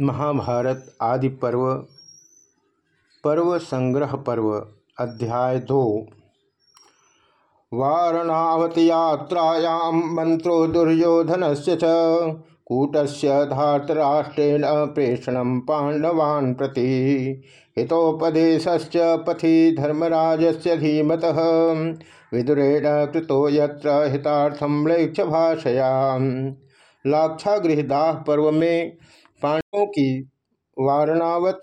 महाभारत आदि पर्व पर्व संग्रह पर्व, अध्याय दो। वारणावत मंत्रो दुर्योधन से कूटस्य धातराष्ट्रेण प्रेषण पांडवान् प्रति। हितोपदेशश्च पथि धर्मराजस्य धीमत, विदुरेण कृतो यत्र हितार्थं म्लेक्ष भाषया लाक्षागृहदाह पर्व में पांडवों की वारणावत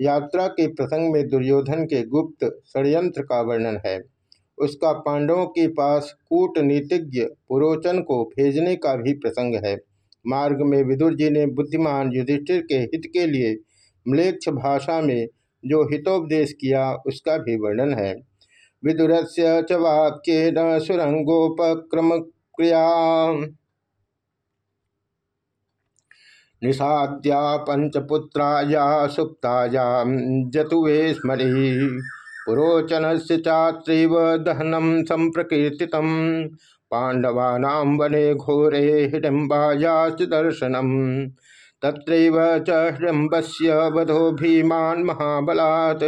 यात्रा के प्रसंग में दुर्योधन के गुप्त षड्यंत्र का वर्णन है। उसका पांडवों के पास कूटनीतिज्ञ पुरोचन को भेजने का भी प्रसंग है। मार्ग में विदुर जी ने बुद्धिमान युधिष्ठिर के हित के लिए म्लेक्ष भाषा में जो हितोपदेश किया, उसका भी वर्णन है। विदुर से च वाक्य न सुरंगोपक्रम क्रिया निषाद्या पंचपुत्राया सुप्ताया जतुवे स्मरी। पुरोचन से चात्रैव दहनम संप्रकीर्ति पांडवानां वने घोरे हिडम्बायाच दर्शनम तत्रैव च हिडम्बस्य वधो भीमान् महाबलात्।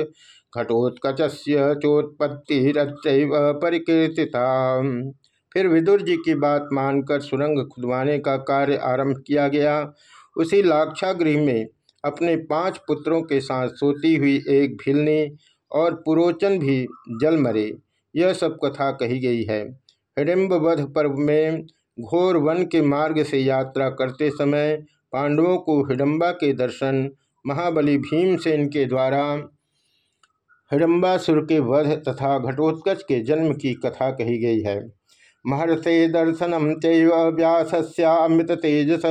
घटोत्कचस्य चोत्पत्तिरत्रैव परिकीर्तिता फिर विदुर जी की बात मानकर सुरंग खुदवाने का कार्य आरंभ किया गया। उसी लाक्षागृह में अपने पाँच पुत्रों के साथ सोती हुई एक भिलनी और पुरोचन भी जल मरे। यह सब कथा कही गई है। हिडिम्ब वध पर्व में घोर वन के मार्ग से यात्रा करते समय पांडवों को हिडम्बा के दर्शन, महाबली भीमसेन के द्वारा, हिडम्बासुर के वध तथा घटोत्कच के जन्म की कथा कही गई है। महर्षे दर्शनम चैव तेजस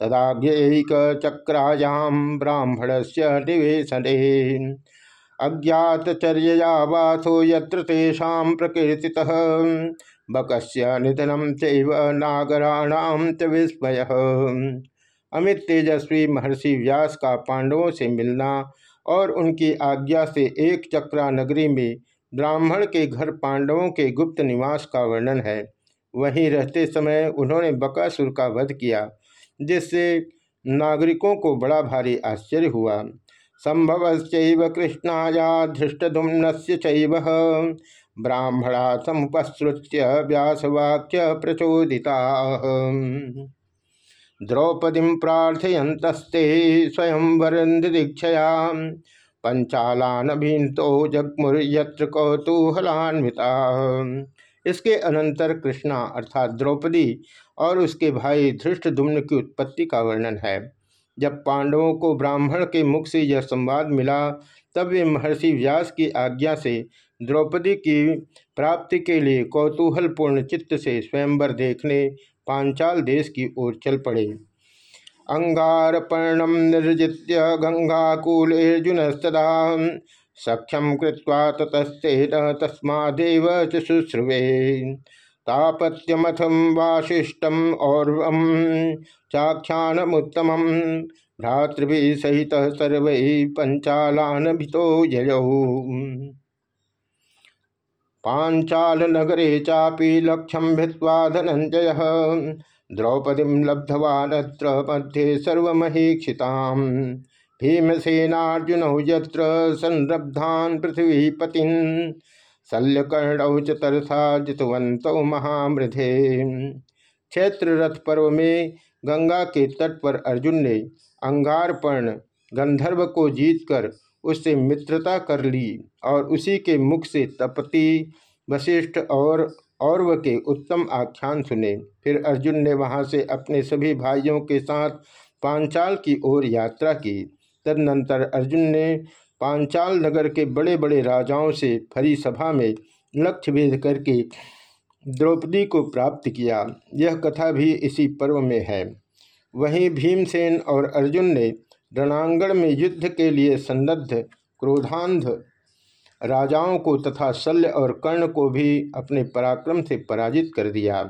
तदाज्ञक चक्रायां ब्राह्मण से निवेशने अज्ञातचर्या वाथो यत्र तेषां प्रकीर्तितः। बकस्य निधनम चैव च विस्मय। अमित तेजस्वी महर्षि व्यास का पांडवों से मिलना और उनकी आज्ञा से एक चक्रा नगरी में ब्राह्मण के घर पांडवों के गुप्त निवास का वर्णन है। वहीं रहते समय उन्होंने बकासुर का वध किया। जिससे नागरिकों को बड़ा भारी आश्चर्य हुआ। संभव कृष्णाया धृष्टुम्न से ब्राह्मणा समुपसृत्य व्यासवाक्य प्रचोदिता। द्रौपदी प्राथयंतस्ते स्वयं वरदीक्षया पंचालान भीन्तो जगमुर्यत्र कौतूहलान्विता। इसके अनंतर कृष्णा अर्थात द्रौपदी और उसके भाई धृष्टदुम्न की उत्पत्ति का वर्णन है। जब पांडवों को ब्राह्मण के मुख से यह संवाद मिला, तब वे महर्षि व्यास की आज्ञा से द्रौपदी की प्राप्ति के लिए कौतूहलपूर्ण चित्त से स्वयंवर देखने पांचाल देश की ओर चल पड़े। अंगारपर्णम गंगाकूल अर्जुन सदा सख्यम कृत्वा ततस्तेन तस्मादेव शुश्रुवे तापत्यमथम वाशिष्टम और चाख्यानमुत्तम भ्रातृभि सहित सर्व पंचालान भितो पांचाल नगरे चापि लक्ष्यम भित्वा धनंजय द्रौपदी लब्धवानत्र मध्ये सर्वमहीक्षिताम। भीमसेनार्जुन यत्र संरब्धान पृथ्वीपतिन। शल्यकर्ण च तरसा जितवंत महामृधे। क्षेत्र रथ पर्व में गंगा के तट पर अर्जुन ने अंगारपर्ण गंधर्व को जीतकर उससे मित्रता कर ली और उसी के मुख से तपति वशिष्ठ और औरव के उत्तम आख्यान सुने। फिर अर्जुन ने वहाँ से अपने सभी भाइयों के साथ पांचाल की ओर यात्रा की। तदनंतर अर्जुन ने पांचाल नगर के बड़े बड़े राजाओं से फरी सभा में लक्ष्य भेद करके द्रौपदी को प्राप्त किया। यह कथा भी इसी पर्व में है। वहीं भीमसेन और अर्जुन ने रणांगण में युद्ध के लिए सन्नद्ध, क्रोधांध राजाओं को तथा शल्य और कर्ण को भी अपने पराक्रम से पराजित कर दिया।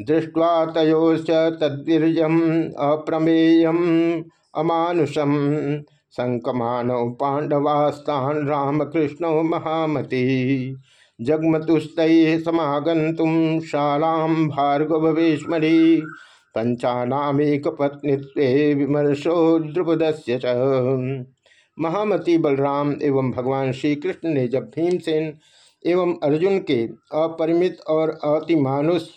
दृष्टवा तयोश्च तद्वीर्यम अप्रमेयम अमानुषम संकमान पांडवास्तान रामकृष्ण महामती। जगमतुस्त समागंतुम शालां भार्गवेश्वरी पंचानामेक पत्नी विमर्शो द्रुपद महामती बलराम एवं भगवान श्री कृष्ण ने जब भीमसेन एवं अर्जुन के अपरिमित और अतिमानुष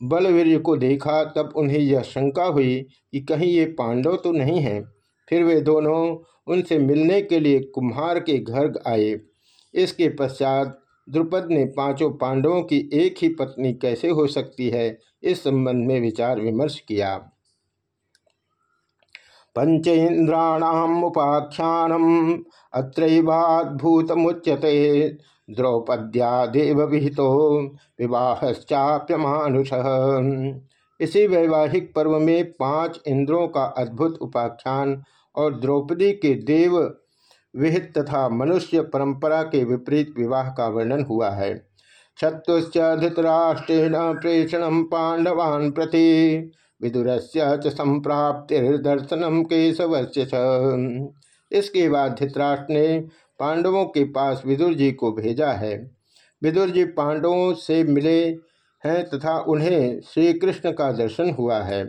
बलवीर को देखा, तब उन्हें यह शंका हुई कि कहीं ये पांडव तो नहीं हैं? फिर वे दोनों उनसे मिलने के लिए कुम्हार के घर आए। इसके पश्चात द्रुपद ने पाँचों पांडवों की एक ही पत्नी कैसे हो सकती है, इस संबंध में विचार विमर्श किया। पंचेन्द्राणाम उपाख्यानम अत्रैवाद्भूतमुच्यते द्रौपद्या देव विहितो विवाहश्चाप्यमानुष। इसी वैवाहिक पर्व में पाँच इंद्रों का अद्भुत उपाख्यान और द्रौपदी के देव विहित तथा मनुष्य परंपरा के विपरीत विवाह का वर्णन हुआ है। छत्तुश्च धृतराष्ट्रेण प्रेषण पांडवान् प्रति विदुर से संप्राप्तिर्दर्शनम केशवस्य इसके बाद धृतराष्ट्र ने पांडवों के पास विदुर जी को भेजा है। विदुर जी पांडवों से मिले हैं तथा उन्हें श्री कृष्ण का दर्शन हुआ है।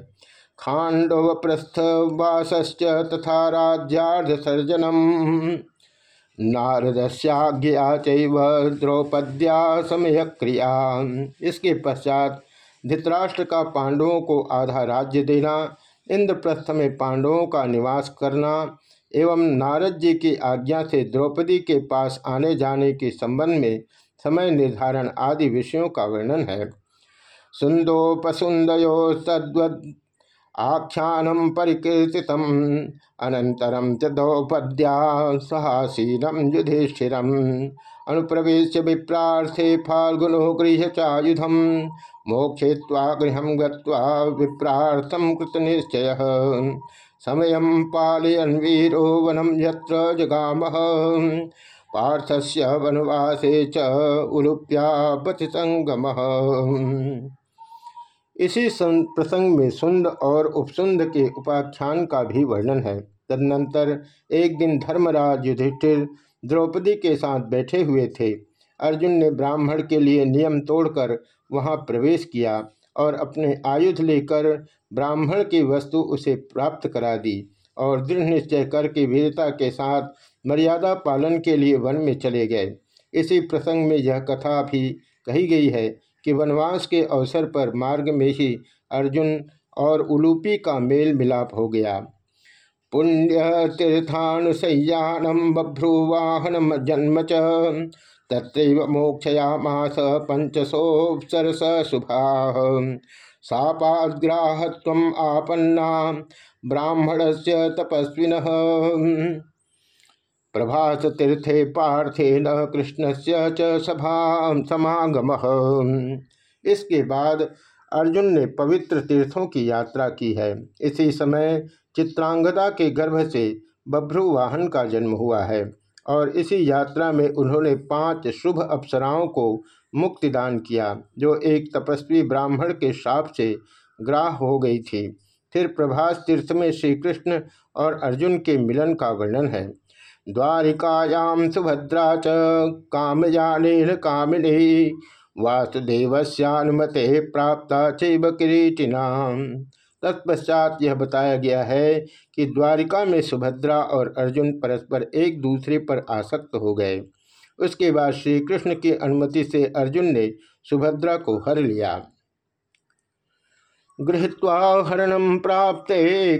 खांडव प्रस्थ वासश्च तथा राज्यार्ध सर्जनम नारदस्याज्ञा चैव द्रौपद्या समय क्रिया इसके पश्चात धृतराष्ट्र का पांडवों को आधा राज्य देना, इंद्रप्रस्थ में पांडवों का निवास करना, एवं नारद जी की आज्ञा से द्रौपदी के पास आने जाने के संबंध में समय निर्धारण आदि विषयों का वर्णन है। सुंदोपसुंदयो तद्वद आख्यानम परिकीर्तित अनंतरम च द्रौपद्या सहासीनम युधिष्ठिरम। अनुप्रवेश विप्रार्थे फाल्गुनो गृह मोक्षेत्वा गृह गृप्रार्थम कृत निश्चय समय पालयन वीरो वनम यत्र जगाम। पार्थस्य वनवासे च उलुप्यापति संगम इसी प्रसंग में सुंद और उपसुंद के उपाख्यान का भी वर्णन है। तदनंतर एक दिन धर्मराज युधिष्ठिर द्रौपदी के साथ बैठे हुए थे। अर्जुन ने ब्राह्मण के लिए नियम तोड़कर वहाँ प्रवेश किया और अपने आयुध लेकर ब्राह्मण की वस्तु उसे प्राप्त करा दी और दृढ़ निश्चय करके वीरता के साथ मर्यादा पालन के लिए वन में चले गए। इसी प्रसंग में यह कथा भी कही गई है कि वनवास के अवसर पर मार्ग में ही अर्जुन और उलूपी का मेल मिलाप हो गया। पुण्य तीर्थानुसयानम बभ्रुवाहन जन्म च तत्र मोक्षयामास पंचसोपसरस शुभा। सापाग्राहत्व आपन्ना ब्राह्मण से तपस्विन। प्रभास तीर्थे पार्थेन कृष्ण से सभा समागम। इसके बाद अर्जुन ने पवित्र तीर्थों की यात्रा की है। इसी समय चित्रांगदा के गर्भ से बभ्रु वाहन का जन्म हुआ है और इसी यात्रा में उन्होंने पाँच शुभ अप्सराओं को मुक्तिदान किया, जो एक तपस्वी ब्राह्मण के शाप से ग्राह हो गई थी। फिर प्रभास तीर्थ में श्री कृष्ण और अर्जुन के मिलन का वर्णन है। द्वारिकायाम सुभद्रा च कामयान कामिनी वासुदेवस्यानुमते प्राप्त चैव किरीटिना तत्पश्चात यह बताया गया है कि द्वारिका में सुभद्रा और अर्जुन परस्पर एक दूसरे पर आसक्त हो गए। उसके बाद श्री कृष्ण की अनुमति से अर्जुन ने सुभद्रा को हर लिया। गृहत्वा हरण प्राप्त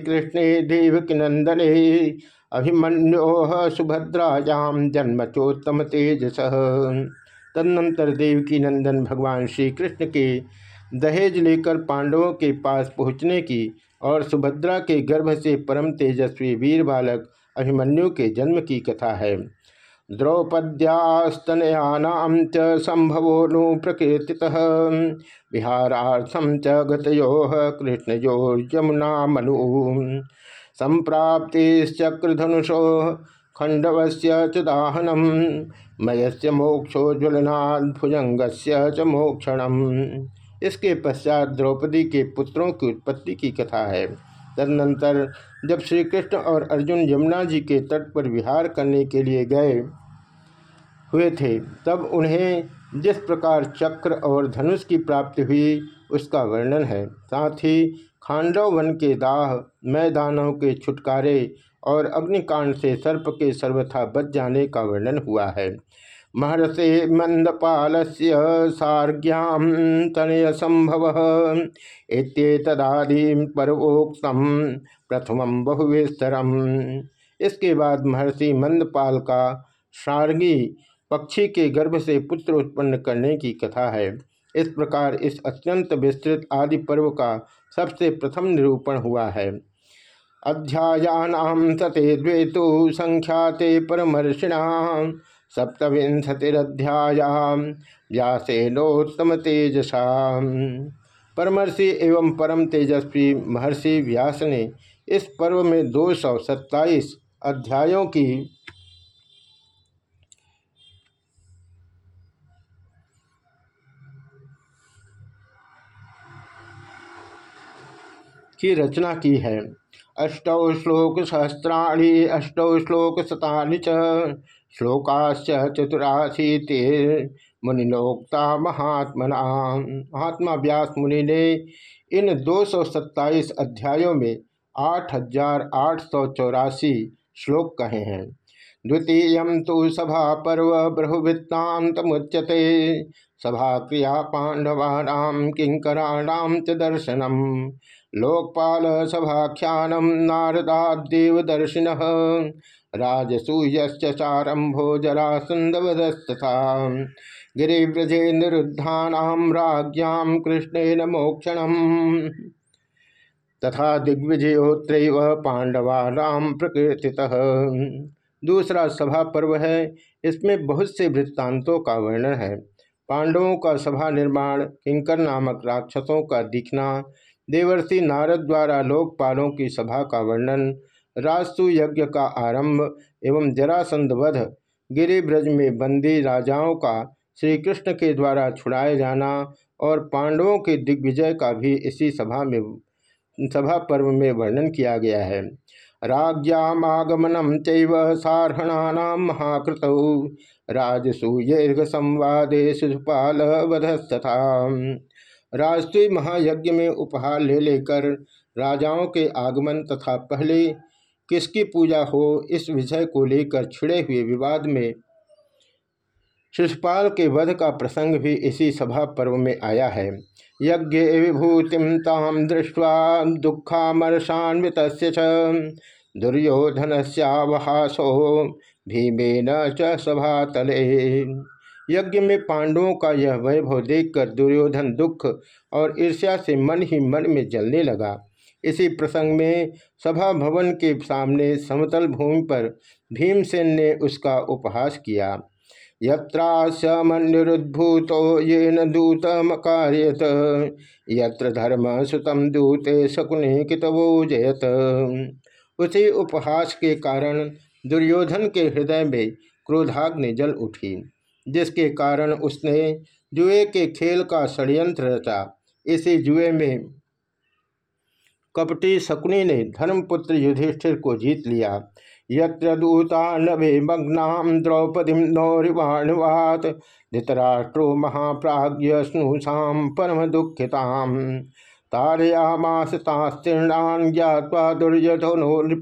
कृष्णे देवकी नंदने अभिमन्यो सुभद्रायाम जन्मचोत्तम तेजस। तदनंतर देवकी नंदन भगवान श्री कृष्ण के दहेज लेकर पांडवों के पास पहुँचने की और सुभद्रा के गर्भ से परम तेजस्वी वीर बालक अभिमन्यु के जन्म की कथा है। द्रौपद्यास्तनयानाम च संभवो नु प्रकृति विहारार्थम च गतो कृष्णयोर्यमुना मनु संप्राप्तिश्चक्रधनुषो खंडवस्य च दाहनम मयस्य मोक्षोज्वलनात् भुजंगस्य च मोक्षणम। इसके पश्चात द्रौपदी के पुत्रों की उत्पत्ति की कथा है। तदनंतर जब श्री कृष्ण और अर्जुन यमुना जी के तट पर विहार करने के लिए गए हुए थे, तब उन्हें जिस प्रकार चक्र और धनुष की प्राप्ति हुई, उसका वर्णन है। साथ ही खांडव वन के दाह, मैदानों के छुटकारे और अग्निकांड से सर्प के सर्वथा बच जाने का वर्णन हुआ है। महर्षि मंदपाल से सार्ग्याम तनय संभव इतदादि पर्वोक्तम प्रथम बहुविस्तरम। इसके बाद महर्षि मंदपाल का सार्गी पक्षी के गर्भ से पुत्र उत्पन्न करने की कथा है। इस प्रकार इस अत्यंत विस्तृत आदि पर्व का सबसे प्रथम निरूपण हुआ है। अध्यायानाम सते द्वे तो संख्याते परमर्षिणा। सप्तविंशतिरध्याया व्यासेनोत्तम तेजसा परमर्षि एवं परम तेजस्वी महर्षि व्यास ने इस पर्व में दो सौ सत्ताईस अध्यायों की की रचना की है। अष्टौ श्लोक सहस्राणी अष्टौ श्लोक शतानि च श्लोकाश्च चतुराशीति मुनिलोक्ता महात्मना। महात्मा व्यास मुनि ने इन दो सौ सत्ताईस अध्यायों में आठ हज़ार आठ सौ चौरासी श्लोक कहे हैं। द्वितीय तो सभा पर्व बहुवृत्तांत मुच्यते सभा क्रिया पांडवानाम किंकराणाम च दर्शनम। लोकपाल सभाख्यानम नारदादेवदर्शिन राजसूयश्चारंभो जरासंदवदस्तथा गिरिव्रजे निरुद्धानाम राज्ञां कृष्णेन मोक्षण तथा दिग्विजयोत्र पांडवानाम प्रकृति दूसरा सभा पर्व है, इसमें बहुत से वृत्तांतों का वर्णन है। पांडवों का सभा निर्माण किंकर नामक राक्षसों का दिखना देवर्षि नारद द्वारा लोकपालों की सभा का वर्णन, राजसु यज्ञ का आरंभ एवं जरासंध वध, गिरिब्रज में बंदी राजाओं का श्री कृष्ण के द्वारा छुड़ाए जाना और पांडवों के दिग्विजय का भी इसी सभा में, सभा पर्व में वर्णन किया गया है। राज्ञागमनम चारहणा महाकृत राजसूय संवादे शिशुपाल वधस्तथा। राष्ट्रीय महायज्ञ में उपहार ले लेकर राजाओं के आगमन तथा पहले किसकी पूजा हो इस विषय को लेकर छिड़े हुए विवाद में शिषपाल के वध का प्रसंग भी इसी सभा पर्व में आया है। यज्ञ विभूतिम ताम दृष्टवा दुखामर्षान्वित दुर्योधन सवहासो भीमेन च सभा तले यज्ञ में पांडवों का यह वैभव देखकर दुर्योधन दुख और ईर्ष्या से मन ही मन में जलने लगा। इसी प्रसंग में सभा भवन के सामने समतल भूमि पर भीमसेन ने उसका उपहास किया। यत्रास्यमनिरुद्भूतो ये न दूतमकार्यत यत्र धर्म सुतम दूते शकुने कितवो जयत। उसी उपहास के कारण दुर्योधन के हृदय में क्रोधाग्नि जल उठी। जिसके कारण उसने जुए के खेल का षड्यंत्र रचा। इसी जुए में कपटी शकुनी ने धर्मपुत्र युधिष्ठिर को जीत लिया। यत्र दूता नभे मग्नाम द्रौपदी नौरिवाणवात, धृतराष्ट्रो महाप्राज्य स्नुषाम परम दुखिताम तारयामास तास्तीर्णान ज्ञावा दुर्योधनो नृप।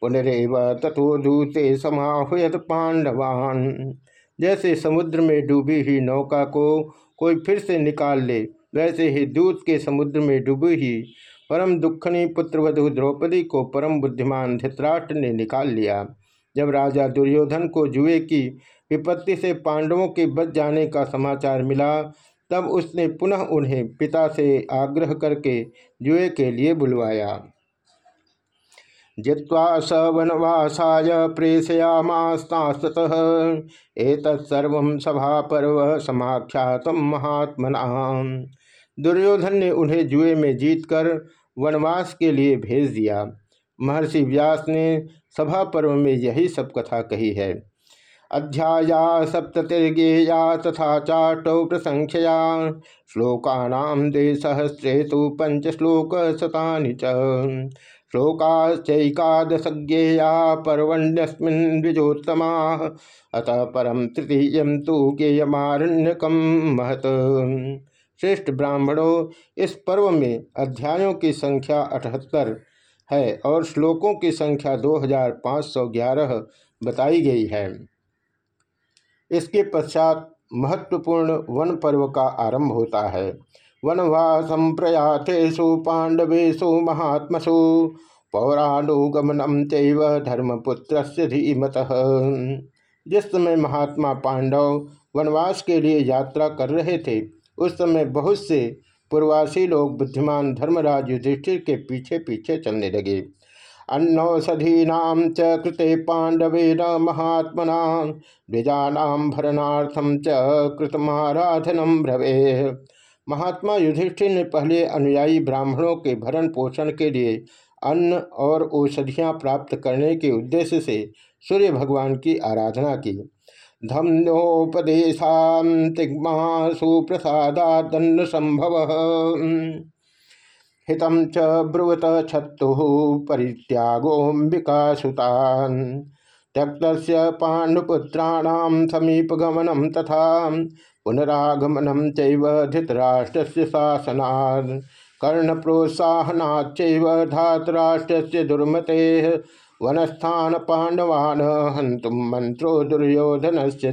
पुनरव तथो दूते समाहुयत पांडवान जैसे समुद्र में डूबी हुई नौका को कोई फिर से निकाल ले, वैसे ही दूत के समुद्र में डूबी ही परम दुखनी पुत्रवधु द्रौपदी को परम बुद्धिमान धृतराष्ट्र ने निकाल लिया। जब राजा दुर्योधन को जुए की विपत्ति से पांडवों के बच जाने का समाचार मिला, तब उसने पुनः उन्हें पिता से आग्रह करके जुए के लिए बुलवाया। जित्वा स वनवासा प्रेषयामास्तास्तः एतत्सर्व सभा पर्व समाख्यात महात्मना। दुर्योधन ने उन्हें जुए में जीतकर वनवास के लिए भेज दिया। महर्षि व्यास ने सभा पर्व में यही सब कथा कही है। अध्याया सप्ततिर्गेया तथा चाटौ प्रसंख्या श्लोकानाम दे तो पंच श्लोक शता श्लोकाश्चैकादशज्ञेया पर्वण्यस्मिन् द्विजोत्तमा। अतः परम तृतीय तो गेयमारण्यकम महत। श्रेष्ठ ब्राह्मणों, इस पर्व में अध्यायों की संख्या अठहत्तर है और श्लोकों की संख्या 2511 बताई गई है। इसके पश्चात महत्वपूर्ण वन पर्व का आरंभ होता है। वनवासम प्रयाथेशु पांडवेशु महात्मसु। पौराणुगमनम चैव धर्मपुत्र से धीमत। जिस समय महात्मा पांडव वनवास के लिए यात्रा कर रहे थे, उस समय बहुत से पूर्वासी लोग बुद्धिमान धर्मराज युधिष्ठिर के पीछे पीछे चलने लगे। अन्नौषधीना च कृते पांडवेन महात्मना द्विजानाम भरणार्थम च कृतमाराधनम भ्रवे महात्मा युधिष्ठिर ने पहले अनुयायी ब्राह्मणों के भरण पोषण के लिए अन्न और औषधियाँ प्राप्त करने के उद्देश्य से सूर्य भगवान की आराधना की। धम्योपदेशातिग्मा सुप्रसादादन्न संभव। हितम च ब्रुवत छत्तु परित्यागोम्बिका सुतान त्यक्त पाण्डुपुत्राणाम समीपगमनम तथा पुनरागमनम चैव से शासनात् कर्ण प्रोत्साहनाच्चैव धातराष्ट्र दुर्मते वनस्थान पांडवान हंतुम मंत्रो दुर्योधन से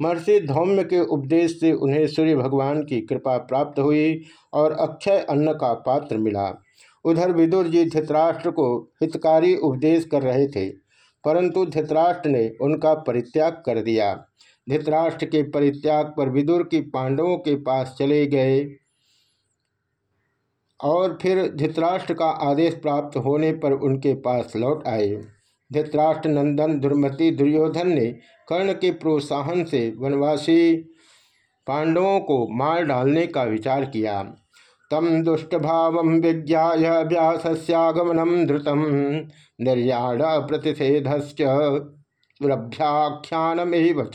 महर्षि धौम्य के उपदेश से उन्हें सूर्य भगवान की कृपा प्राप्त हुई और अक्षय अन्न का पात्र मिला। उधर विदुर जी धृतराष्ट्र को हितकारी उपदेश कर रहे थे, परंतु धृतराष्ट्र ने उनका परित्याग कर दिया। धृतराष्ट्र के परित्याग पर विदुर की पांडवों के पास चले गए। और फिर धृतराष्ट्र का आदेश प्राप्त होने पर उनके पास लौट आए। धृतराष्ट्र नंदन, दुर्मति, दुर्योधन ने कर्ण के प्रोत्साहन से वनवासी पांडवों को मार डालने का विचार किया। तम दुष्ट भाव विज्ञा व्यासगमनम धृतम निर्याण प्रतिषेध्याख्यानमेव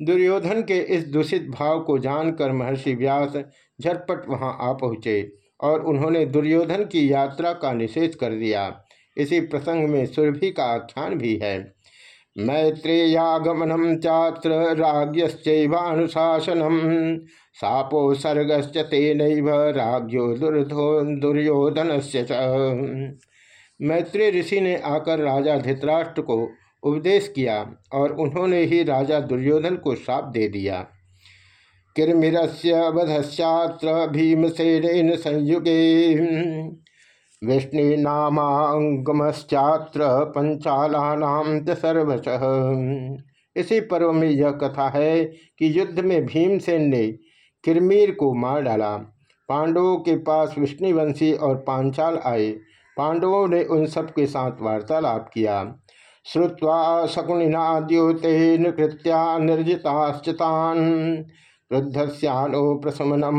दुर्योधन के इस दूषित भाव को जानकर महर्षि व्यास झटपट वहाँ आ पहुँचे और उन्होंने दुर्योधन की यात्रा का निषेध कर दिया। इसी प्रसंग में सुरभि का आख्यान भी है। मैत्रेयागमनम चात्र राज्ञश्चैवानुशासनम। सापो सर्गश्च तेन राज्यो दुर्धो दुर्योधन से मैत्री ऋषि ने आकर राजा धृतराष्ट्र को उपदेश किया और उन्होंने ही राजा दुर्योधन को श्राप दे दिया। किरमिरस्य वधश्चात्र भीमसेन संयुगे। विष्णुनामांगमश्चात्र पंचालानाम च सर्वश। इसी पर्व में यह कथा है कि युद्ध में भीमसेन ने किरमीर को मार डाला। पांडवों के पास विष्णुवंशी और पांचाल आए। पांडवों ने उन सब के साथ वार्तालाप किया। श्रुवा शकुनिना द्योते कृत्या निर्जिताश्चतान। क्रुद्धस्यानो प्रशमनम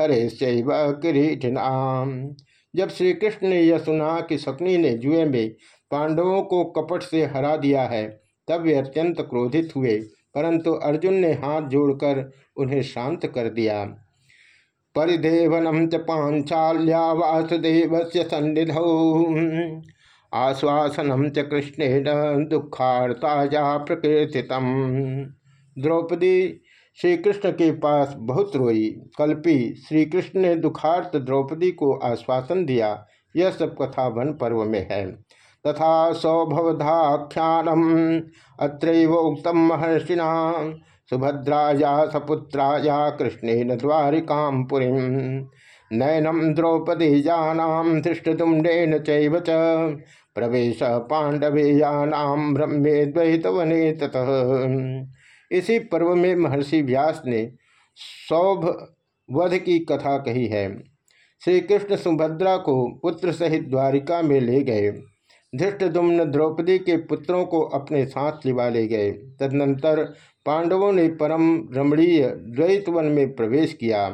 हरे किरीटिनाम। जब श्री कृष्ण ने यह सुना कि शकुनी ने जुए में पांडवों को कपट से हरा दिया है, तब वे अत्यंत क्रोधित हुए, परंतु अर्जुन ने हाथ जोड़कर उन्हें शांत कर दिया। परिदेवनम च पांचाल्या वासुदेव से सन्निध। आश्वासनम च कृष्णेन दुखार्ता प्रकृति द्रौपदी श्री कृष्ण के पास बहुत रोई। कल्पी श्री कृष्ण ने दुखार्थ द्रौपदी को आश्वासन दिया, यह सब कथा वन पर्व में है। तथा सौभवधाख्यानम अत्रोक्तम महर्षिना सुभद्राया सपुत्राया कृष्णेन द्वारिकां पुरी। नयनम द्रौपदी जानाम धृष्टुंडेन चैव च प्रवेश पांडवे पांडवेयानाम ब्रह्मे द्वैतवने ततः इसी पर्व में महर्षि व्यास ने सौभ वध की कथा कही है। श्री कृष्ण सुभद्रा को पुत्र सहित द्वारिका में ले गए। धृष्टदुम्न द्रौपदी के पुत्रों को अपने साथ लिवा ले गए। तदनंतर पांडवों ने परम रमणीय द्वैतवन में प्रवेश किया।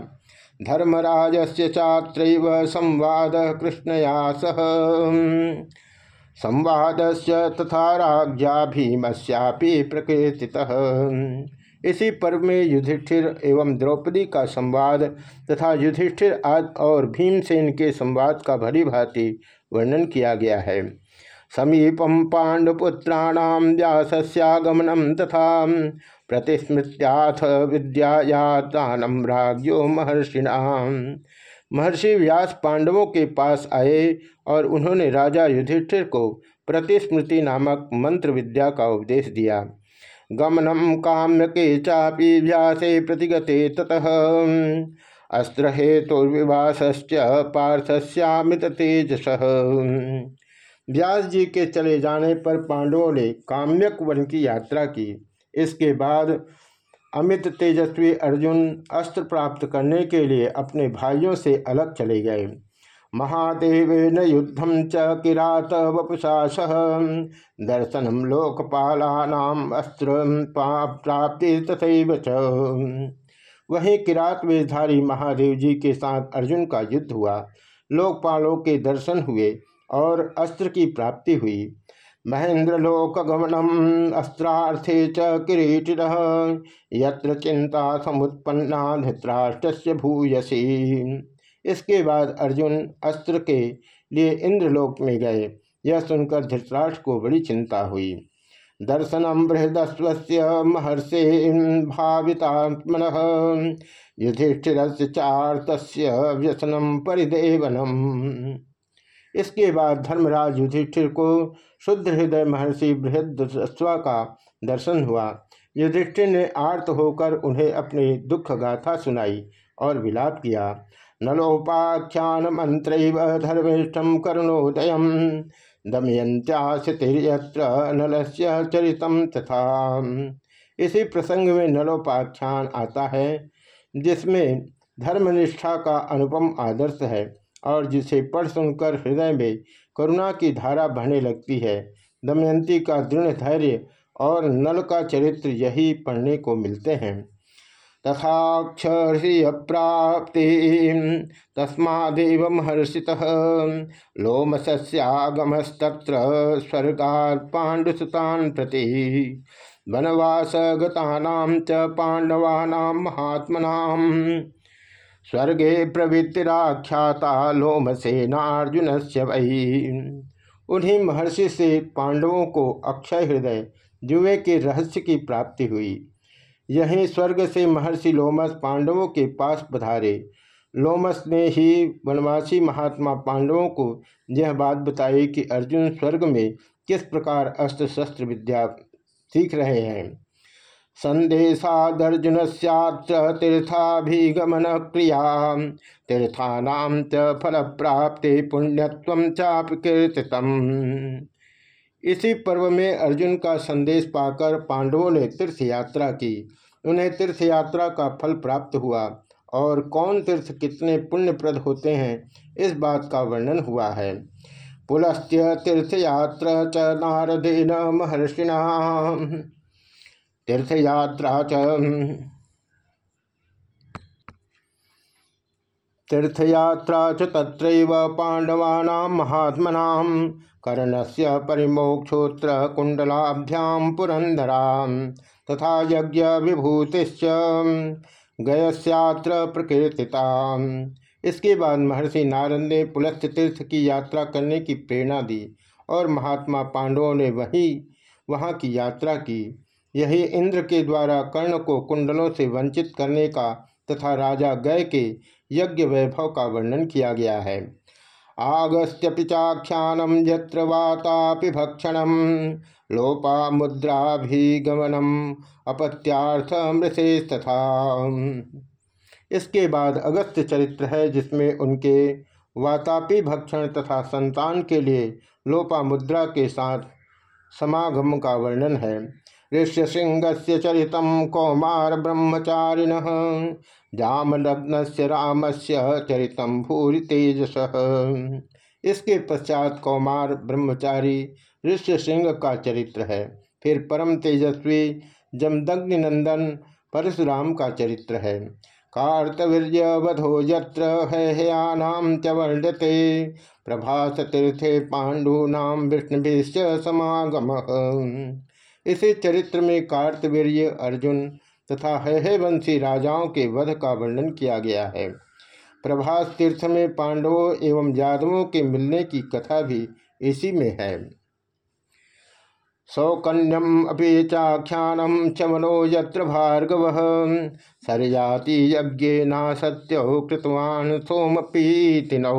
धर्मराज से चात्र संवाद कृष्णया सह। संवाद से तथा राज्ञा भीमस्यापि प्रकृति इसी पर्व में युधिष्ठिर एवं द्रौपदी का संवाद तथा युधिष्ठिर आदि और भीमसेन के संवाद का भली भांति वर्णन किया गया है। समीपम पांडुपुत्राणाम व्यासस्यागमनम तथा प्रतिस्मृत्याथ विद्याया दानम राज्यो महर्षिणाम महर्षि व्यास पांडवों के पास आए और उन्होंने राजा युधिष्ठिर को प्रतिस्मृति नामक मंत्र विद्या का उपदेश दिया। गमनम काम्य के चापी व्यासे प्रतिगते ततः। अस्त्र हेतुर्विवास पार्थस्यामित तेजस। व्यास जी के चले जाने पर पांडवों ने काम्यक वन की यात्रा की। इसके बाद अमित तेजस्वी अर्जुन अस्त्र प्राप्त करने के लिए अपने भाइयों से अलग चले गए। महादेव युद्धम च किरात वपुषा सह दर्शनम लोकपालानाम अस्त्र प्राप्ति तथैव च। वही किरात वेशधारी महादेव जी के साथ अर्जुन का युद्ध हुआ। लोकपालों के दर्शन हुए और अस्त्र की प्राप्ति हुई। महेंद्र लोक गमनम अस्त्रार्थे च किरीटिन। यत्र चिंता समुत्पन्ना धृतराष्ट्र भूयसी। इसके बाद अर्जुन अस्त्र के लिए इंद्रलोक में गए। यह सुनकर धृतराष्ट्र को बड़ी चिंता हुई। दर्शनम बृहदस्व महर्षे भावितात्मन। युधिष्ठिर चार्त व्यसनम परिदेवनम। इसके बाद धर्मराज युधिष्ठिर को शुद्ध हृदय महर्षि बृहदस्वा का दर्शन हुआ। युधिष्ठिर ने आर्त होकर उन्हें अपनी दुख गाथा सुनाई। और विलाप किया नलोपाख्यान मंत्र धर्मिष्ठम करुणोदय दमयंत्यास्तिर्यत्र नलस्य चरितम तथा। इसी प्रसंग में नलोपाख्यान आता है, जिसमें धर्मनिष्ठा का अनुपम आदर्श है और जिसे पढ़ सुनकर हृदय में करुणा की धारा बहने लगती है। दमयंती का दृढ़ धैर्य और नल का चरित्र यही पढ़ने को मिलते हैं। तथाक्षर्षिय प्राप्ति तस्मादेव महर्षि लोमसस्यागमस्तत्र स्वर्गात् पाण्डुसुतान् प्रति वनवास च पाण्डवानां महात्मनां स्वर्गे प्रवृत्तिराख्याता लोमसेनार्जुन से वही उन्हीं महर्षि से पांडवों को अक्षय हृदय जुए के रहस्य की प्राप्ति हुई। यहीं स्वर्ग से महर्षि लोमस पांडवों के पास पधारे। लोमस ने ही वनवासी महात्मा पांडवों को यह बात बताई कि अर्जुन स्वर्ग में किस प्रकार अस्त्र शस्त्र विद्या सीख रहे हैं। संदेशादर्जुन तीर्थाभिगमन क्रिया तीर्थानाम च फल प्राप्ति पुण्यत्व चाप इसी पर्व में अर्जुन का संदेश पाकर पांडवों ने तीर्थ यात्रा की। उन्हें तीर्थ यात्रा का फल प्राप्त हुआ और कौन तीर्थ कितने पुण्यप्रद होते हैं, इस बात का वर्णन हुआ है। पुलस्त्य तीर्थयात्रा च नारदेन महर्षिणा तीर्थयात्रा च तीर्थयात्रा च तत्रैव पाण्डवानां महात्मनां कर्णस्य परिमोक्षोत्र कुंडलाभ्याम पुरन्दरां तथा यज्ञ विभूतिश्च गयस्यात्र प्रकीर्तिता इसके बाद महर्षि नारद ने पुलस्थ तीर्थ की यात्रा करने की प्रेरणा दी और महात्मा पांडवों ने वही, वहाँ की यात्रा की। यही इंद्र के द्वारा कर्ण को कुंडलों से वंचित करने का तथा राजा गय के यज्ञ वैभव का वर्णन किया गया है। आगस्त्यपि चाख्यानम यत्र वातापि भक्षणम लोपा मुद्राभिगमनम अपत्यार्थ तथा इसके बाद अगस्त चरित्र है, जिसमें उनके वातापी भक्षण तथा संतान के लिए लोपा मुद्रा के साथ समागम का वर्णन है। ऋष्य सिंह से चरित कौमार ब्रह्मचारिण जामलग्न से राम से चरित भूरि तेजस इसके पश्चात कौमार ब्रह्मचारी ऋष्य सिंह का चरित्र है। फिर परम तेजस्वी जमदग्नि नंदन परशुराम का चरित्र है। कार्तवीर्य वधो यत्र हयानाम च वर्णते प्रभास तीर्थे पांडूनाम विष्णुभिश्च समागम। इसी चरित्र में कार्तवीर्य अर्जुन तथा है वंशी राजाओं के वध का वर्णन किया गया है। प्रभास तीर्थ में पांडवों एवं यादवों के मिलने की कथा भी इसी में है। सौकन्यम अभी चाख्यानम चमनो यत्र भार्गव। सरजाति यज्ञ ना सत्य कृतवान सोमपीतिनौ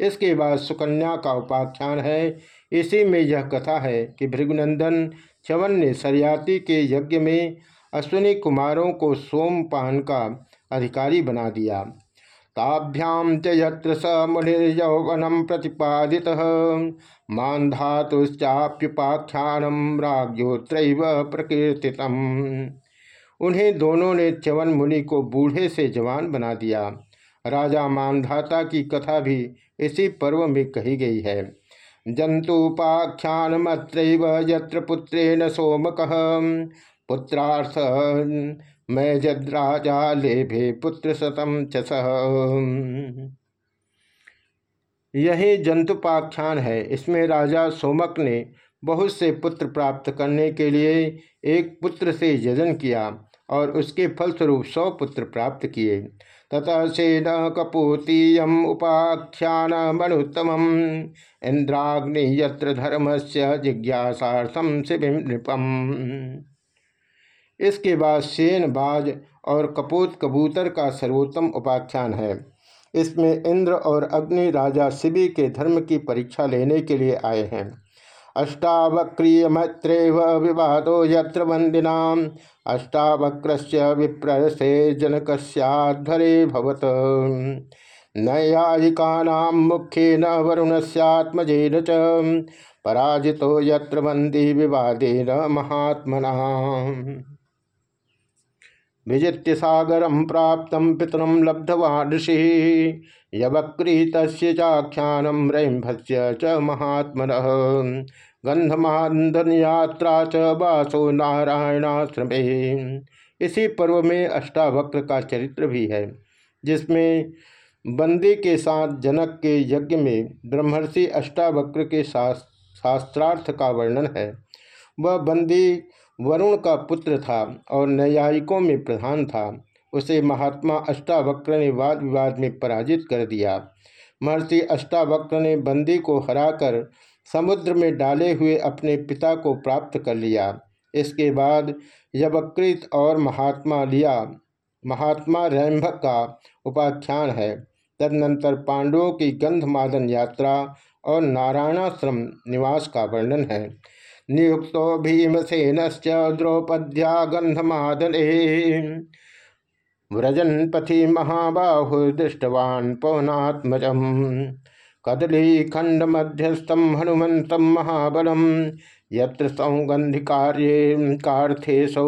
इसके बाद सुकन्या का उपाख्यान है। इसी में यह कथा है कि भृगुनंदन चवन ने सरयाति के यज्ञ में अश्विनी कुमारों को सोमपान का अधिकारी बना दिया। ताभ्याम च यत्र स मुनिर्यौवनम प्रतिपादि मान धातुश्चाप्युपाख्यानम राग्योत्र प्रकीर्तित उन्हें दोनों ने च्यवन मुनि को बूढ़े से जवान बना दिया। राजा मानधाता की कथा भी इसी पर्व में कही गई है। जंतुपाख्यानमत्र यत्र पुत्रेण सोमक। पुत्रार्थ मैं जद्राजा लेभे पुत्र शतम चस यही जंतुपाख्यान है। इसमें राजा सोमक ने बहुत से पुत्र प्राप्त करने के लिए एक पुत्र से यजन किया। और उसके फलस्वरूप सौ पुत्र प्राप्त किए। ततः से न कपूतीयम उपाख्यान मनुत्तम इंद्राग्नि यत्र धर्म से जिज्ञासार्थम शिव नृपम। इसके बाद सेन बाज और कपूत कबूतर का सर्वोत्तम उपाख्यान है। इसमें इंद्र और अग्नि राजा शिवि के धर्म की परीक्षा लेने के लिए आए हैं। अष्टावक्रिय मैत्र विवादो यत्र वंदिना अष्टावक्र विप्रसे जनक जनकस्याध्वरे भवत। नैयायिका मुख्य न वरुण सत्मजेन च पराजितो यत्र वंदी विवादेन महात्मना। विजित्य सागरम प्राप्त पितरम लब्धवान ऋषि यवक्रीत चाख्यानम रैम्भस्य च महात्म गंधमांधन यात्रा च वासो नारायणाश्रमे। इसी पर्व में अष्टावक्र का चरित्र भी है, जिसमें बंदी के साथ जनक के यज्ञ में ब्रह्मर्षि अष्टावक्र के शास्त्रार्थ का वर्णन है। वह बंदी वरुण का पुत्र था और न्यायिकों में प्रधान था। उसे महात्मा अष्टावक्र ने वाद विवाद में पराजित कर दिया। महर्षि अष्टावक्र ने बंदी को हराकर समुद्र में डाले हुए अपने पिता को प्राप्त कर लिया। इसके बाद यवकृत और महात्मा लिया। महात्मा रैम्भक का उपाख्यान है। तदनंतर पांडवों की गंधमादन यात्रा और नारायणाश्रम निवास का वर्णन है। नियुक्तो भीमसेन द्रौपद्या गंधमादले व्रजन पथि महाबाहु दृष्टवान् पवनात्मज कदली मध्यस्थम हनुमत महाबलम यत्र सौगंधिकार्ये कार्थेशौ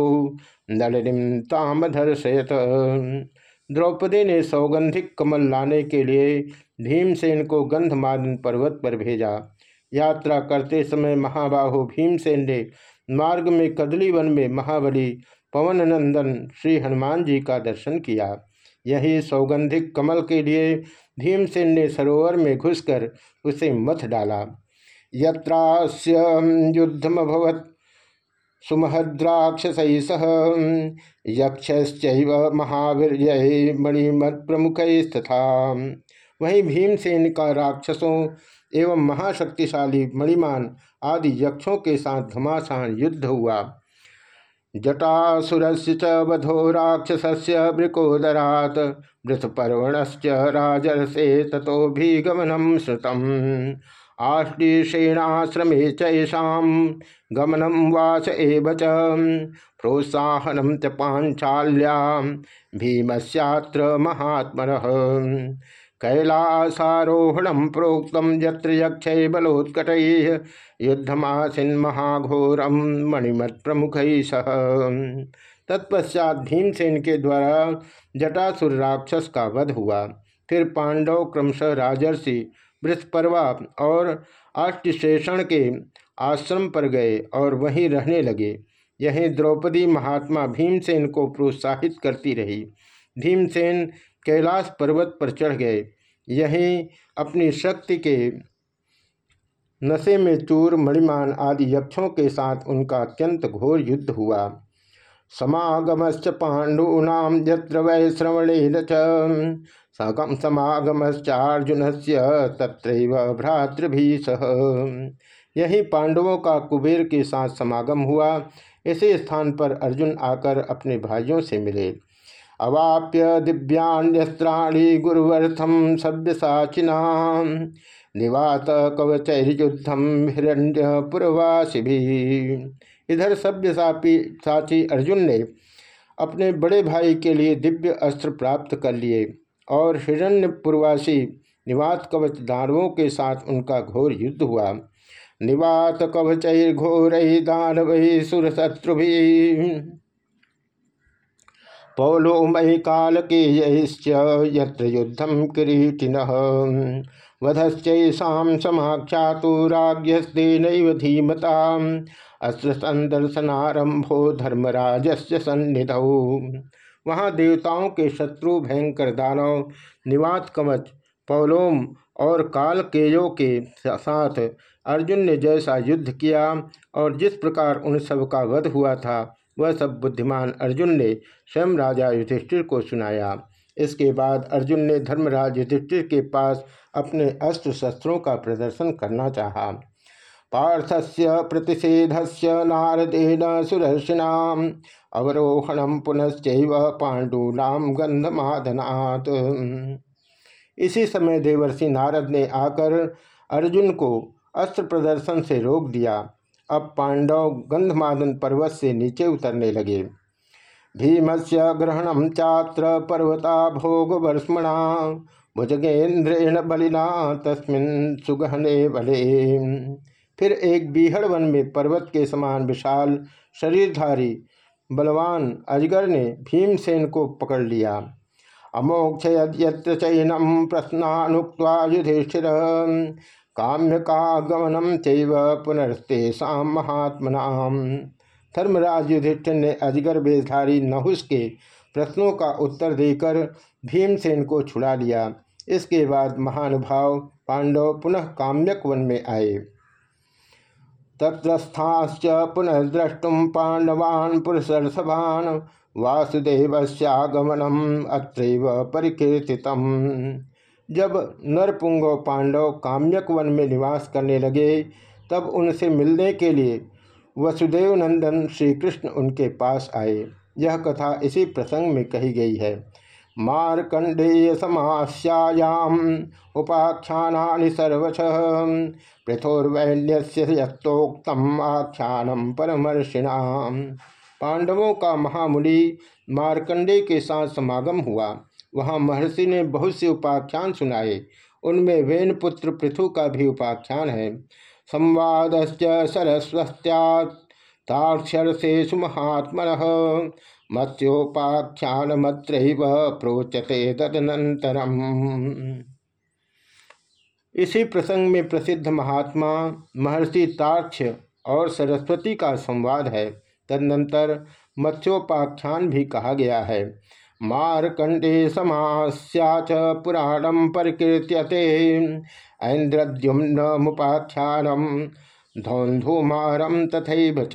नलिनीम तामधर्शयत द्रौपदी ने सौगंधिक कमल लाने के लिए भीमसेन को गंधमादन पर्वत पर भेजा। यात्रा करते समय महाबाहु भीमसेन ने मार्ग में कदली वन में महाबली पवन नंदन श्री हनुमान जी का दर्शन किया। यही सौगंधिक कमल के लिए भीमसेन ने सरोवर में घुसकर उसे मथ डाला। यत्रास्य युद्धमभवत। सुमहद्राक्षस सह यक्ष महावीर मणिमत प्रमुख तथा वहीं भीमसेन का राक्षसों एवं महाशक्तिशाली मणिमान आदि यक्षों के साथ घमासान युद्ध हुआ। जटासुरस्य च वधो राक्षसस्य वृकोदरात वृथपर्वणश्च राजर्षे ततो भी गमनम श्रुतम। आश्लीषेणाश्रमे चैषा गमनम वास एव च। प्रोत्साहनम च पांचाल्या भीमस्यात्र महात्मनः। कैलासारोहण प्रोक्त यत्र यक्ष बलोत्कट युद्धमासीन महाघोरम मणिमत प्रमुख सह। तत्पश्चात भीमसेन के द्वारा जटासुर राक्षस का वध हुआ। फिर पांडव क्रमशः राजर्षि, बृहस्परवा और अष्टशेषण के आश्रम पर गए और वहीं रहने लगे। यहीं द्रौपदी महात्मा भीमसेन को प्रोत्साहित करती रही। भीमसेन कैलाश पर्वत पर चढ़ गए। यहीं अपनी शक्ति के नशे में चूर मणिमान आदि यक्षों के साथ उनका अत्यंत घोर युद्ध हुआ। समागमश्च पाण्डूनां यत्र वै श्रवणेन च। सकम समागमश्चार्जुन से तत्रैव भ्रातृभि। सह यही पांडवों का कुबेर के साथ समागम हुआ। इसी स्थान पर अर्जुन आकर अपने भाइयों से मिले। अवाप्य दिव्यान्यस्त्राणी गुरुवर्थम सभ्य साचिना निवात कवचैर्युद्धम हिरण्यपुरवासी भी इधर सभ्य साची अर्जुन ने अपने बड़े भाई के लिए दिव्य अस्त्र प्राप्त कर लिए और हिरण्यपुरवासी निवात कवच दानवों के साथ उनका घोर युद्ध हुआ। निवात कवचैर्घोर दानव सुरशत्रु पौलोमयी काल के यत्र युद्धम किरीटिन। समाख्यातु राज्ञस्तेन धीमता। अस्त्र संदर्शनारंभो धर्मराजस्य सन्निधौ। वहाँ देवताओं के शत्रु भयंकर दानव, निवात कवच, पौलोम और काल केयो के साथ अर्जुन ने जैसा युद्ध किया और जिस प्रकार उन सब का वध हुआ था वह सब बुद्धिमान अर्जुन ने स्वयं राजा युधिष्ठिर को सुनाया। इसके बाद अर्जुन ने धर्मराज युधिष्ठिर के पास अपने अस्त्र शस्त्रों का प्रदर्शन करना चाहा। पार्थस्य प्रतिषेधस्य नारदेन सुरर्षिना अवरोहण पुनश्च पांडूनाम गंधमाधनात् इसी समय देवर्षि नारद ने आकर अर्जुन को अस्त्र प्रदर्शन से रोक दिया। अब पांडव गंधमादन पर्वत से नीचे उतरने लगे। भीमस्य ग्रहणम चात्र पर्वता भोग वर्ष्मणा, भुजगेन्द्रेण बलिना, तस्मिन सुगहने बले। फिर एक बीहड़ वन में पर्वत के समान विशाल शरीरधारी बलवान अजगर ने भीमसेन को पकड़ लिया। अमोक्ष यत्र चैनम प्रश्नानुक्ता युधिष्ठिर काम्य का गमनम चैव पुनर्स्तेषा महात्मना धर्मराज युधिष्ठिर ने अजगर बेधारी नहुस के प्रश्नों का उत्तर देकर भीमसेन को छुड़ा लिया। इसके बाद महानुभाव पांडव पुनः काम्यक वन में आए। तत्रस्थाश्च पुनः द्रष्टुम पांडवान पुरुषर्षभान वासुदेवस्यागमनम अत्रैव परिकीर्तित जब नरपुंगो पांडव काम्यक वन में निवास करने लगे, तब उनसे मिलने के लिए वसुदेव नंदन श्री कृष्ण उनके पास आए। यह कथा इसी प्रसंग में कही गई है। मारकंडेय समास्यायाम उपाख्याना सर्वश पृथोर्वैन्यस्य यथोक्तम आख्यानम परमर्षिणाम पांडवों का महामुनि मारकंडे के साथ समागम हुआ। वहाँ महर्षि ने बहुत से उपाख्यान सुनाए। उनमें वेन पुत्र पृथु का भी उपाख्यान है। संवाद सरस्वत्याक्षर से सुमहात्मन मत्स्योपाख्यान मत्र प्रोचते तदनंतरम इसी प्रसंग में प्रसिद्ध महात्मा महर्षि ताक्ष और सरस्वती का संवाद है। तदनंतर मत्स्योपाख्यान भी कहा गया है। मारकंडे समास्याच पुराणम परिकीर्त्यते। ऐन्द्रद्युम्न मुपाख्यानम धौंधुमारम तथैव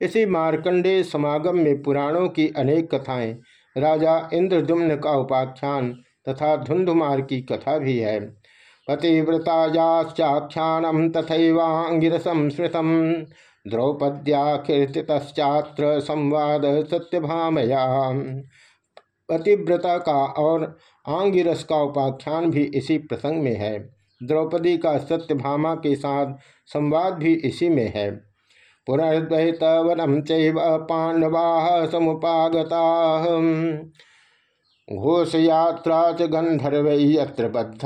इसी मार्कंडे समागम में पुराणों की अनेक कथाएँ, राजा इंद्रदुम्न का उपाख्यान तथा धुंधुमार की कथा भी है। पतिव्रतायाख्यानम तथैवांगिरसम स्मृतम द्रौपद्याकीर्तितश्चात्र संवाद सत्यभामया पतिव्रता का और आंगिरस का उपाख्यान भी इसी प्रसंग में है। द्रौपदी का सत्यभामा के साथ संवाद भी इसी में है। पुनर्द्वैत वनम चैव पांडवा समुपागता। घोषयात्रा च गंधर्व यत्र बद्ध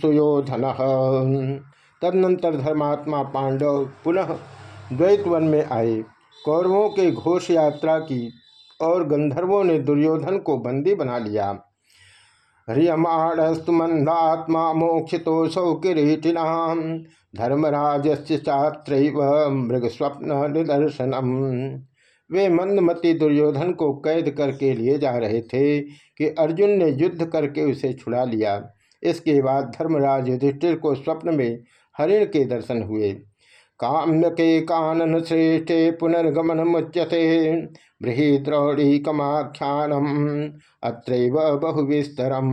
सुयोधन तदनंतर धर्मात्मा पांडव पुनः द्वैत वन में आए, कौरवों के घोष यात्रा की और गंधर्वों ने दुर्योधन को बंदी बना लिया। ह्रियमाणस्तु मंदात्मा मोक्षितोसौ किरीटिनाम धर्मराज चात्र मृग स्वप्न निदर्शनम। वे मंदमती दुर्योधन को कैद करके लिए जा रहे थे कि अर्जुन ने युद्ध करके उसे छुड़ा लिया। इसके बाद धर्मराज युधिष्ठिर को स्वप्न में हरिण के दर्शन हुए। काम्य के कानन श्रेष्ठे पुनर्गमन मुच्यते बृहद्रौड़ी कमाख्यानम अत्रैव बहुविस्तरम।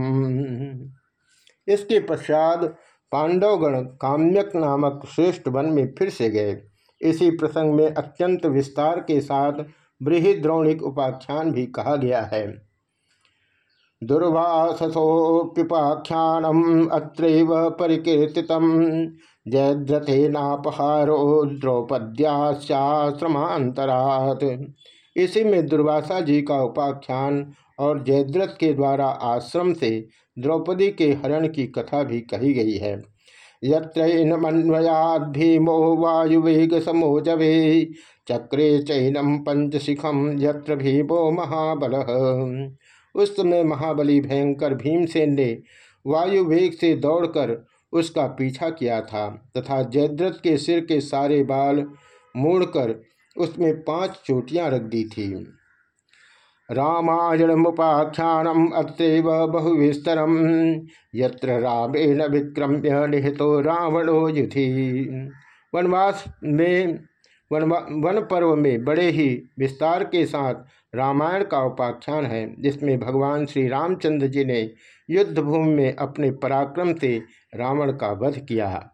इसके पश्चात पांडवगण काम्यक नामक श्रेष्ठ वन में फिर से गए। इसी प्रसंग में अत्यंत विस्तार के साथ बृहद्रौणिक उपाख्यान भी कहा गया है। दुर्वासोप्युपाख्यानम अत्रैव परिकीर्तित जयद्रथेनापहारो द्रौपद्याश्रमांतरात इसी में दुर्वासा जी का उपाख्यान और जयद्रथ के द्वारा आश्रम से द्रौपदी के हरण की कथा भी कही गई है। यत्रैनमन्वयाद भीमो वायुवेग समोजवे, चक्रे चैनम पंचशिखम यत्र भीमो महाबल। उस समय महाबली भयंकर भीमसेन ने वायु वेग से दौड़कर उसका पीछा किया था तथा जयद्रथ के सिर के सारे बाल मोड़कर उसमें पाँच चोटियाँ रख दी थी। रामायण मुपाख्यानम अत्रैव बहुविस्तरम, यत्र रामेण विक्रम्य निहितो रावणो युधि। वनवास में वन वन पर्व में बड़े ही विस्तार के साथ रामायण का उपाख्यान है, जिसमें भगवान श्री रामचंद्र जी ने युद्ध भूमि में अपने पराक्रम से रावण का वध किया।